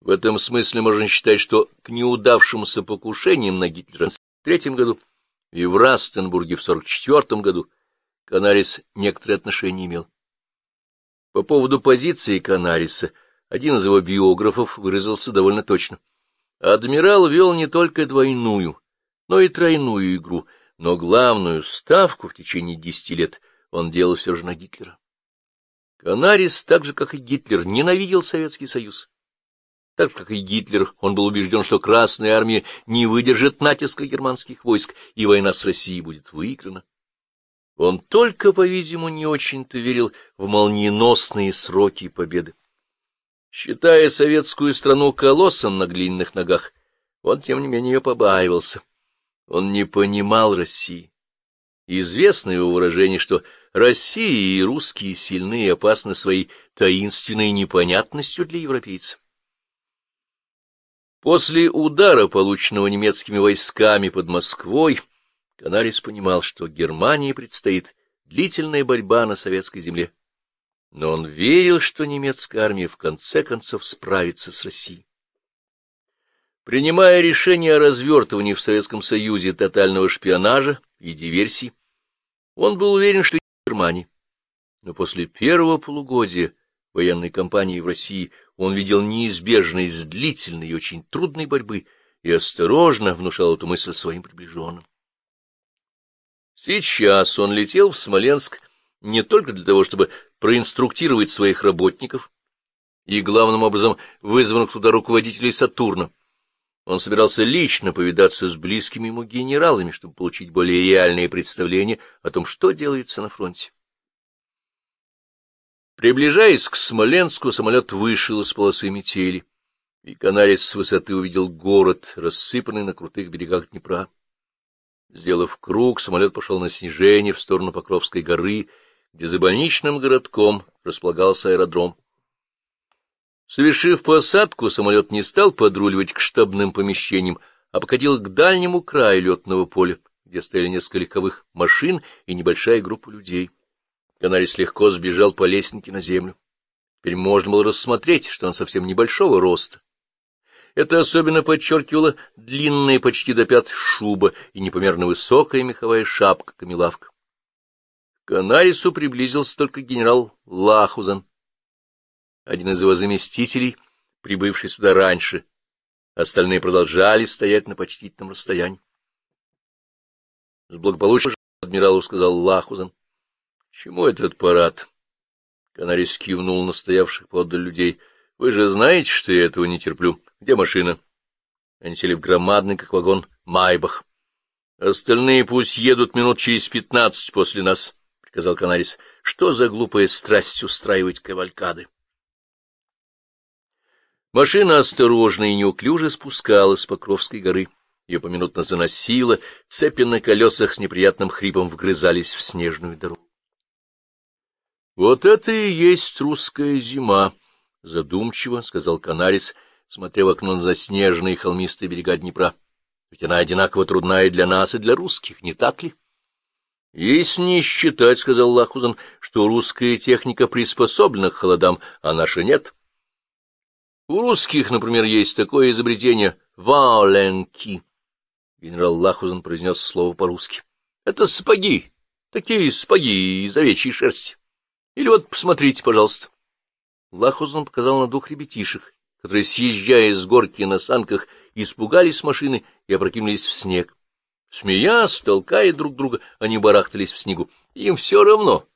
В этом смысле можно считать, что к неудавшимся покушениям на Гитлера в третьем году и в Растенбурге в сорок четвертом году Канарис некоторые отношения имел. По поводу позиции Канариса один из его биографов выразился довольно точно. Адмирал вел не только двойную, но и тройную игру, но главную ставку в течение десяти лет он делал все же на Гитлера. Канарис, так же, как и Гитлер, ненавидел Советский Союз. Так как и Гитлер, он был убежден, что Красная Армия не выдержит натиска германских войск, и война с Россией будет выиграна. Он только, по-видимому, не очень-то верил в молниеносные сроки победы. Считая советскую страну колоссом на глиняных ногах, он, тем не менее, ее побаивался. Он не понимал России. Известно его выражение, что Россия и русские сильны и опасны своей таинственной непонятностью для европейцев. После удара, полученного немецкими войсками под Москвой, Канарис понимал, что Германии предстоит длительная борьба на советской земле. Но он верил, что немецкая армия в конце концов справится с Россией. Принимая решение о развертывании в Советском Союзе тотального шпионажа и диверсий, он был уверен, что Германии. Но после первого полугодия военной кампании в России он видел неизбежность длительной и очень трудной борьбы и осторожно внушал эту мысль своим приближенным. Сейчас он летел в Смоленск не только для того, чтобы проинструктировать своих работников и, главным образом, вызванных туда руководителей Сатурна. Он собирался лично повидаться с близкими ему генералами, чтобы получить более реальные представления о том, что делается на фронте. Приближаясь к Смоленску, самолет вышел из полосы метели, и Канарис с высоты увидел город, рассыпанный на крутых берегах Днепра. Сделав круг, самолет пошел на снижение в сторону Покровской горы, где за больничным городком располагался аэродром. Совершив посадку, самолет не стал подруливать к штабным помещениям, а покатил к дальнему краю летного поля, где стояли несколько легковых машин и небольшая группа людей. Канарис легко сбежал по лестнике на землю. Теперь можно было рассмотреть, что он совсем небольшого роста. Это особенно подчеркивало длинная почти до пят шуба и непомерно высокая меховая шапка-камелавка. К Канарису приблизился только генерал Лахузан, один из его заместителей, прибывший сюда раньше. Остальные продолжали стоять на почтительном расстоянии. — С благополучием адмиралу сказал Лахузан. — Чему этот парад? Канарис кивнул на стоявших подаль людей. — Вы же знаете, что я этого не терплю. Где машина? Они сели в громадный, как вагон, Майбах. — Остальные пусть едут минут через пятнадцать после нас, — приказал Канарис. — Что за глупая страсть устраивать кавалькады? Машина осторожно и неуклюже спускалась с Покровской горы. Ее поминутно заносило, цепи на колесах с неприятным хрипом вгрызались в снежную дорогу. Вот это и есть русская зима, — задумчиво сказал Канарис, смотря в окно на заснеженные холмистые берега Днепра. Ведь она одинаково трудна и для нас, и для русских, не так ли? — Если не считать, — сказал Лахузан, — что русская техника приспособлена к холодам, а наша нет. У русских, например, есть такое изобретение — валенки. Генерал Лахузан произнес слово по-русски. — Это сапоги, такие сапоги из овечьей шерсти. Или вот посмотрите, пожалуйста. Лахузан показал на двух ребятишек, которые, съезжая с горки на санках, испугались машины и опрокинулись в снег. Смеясь, толкая друг друга, они барахтались в снегу. Им все равно,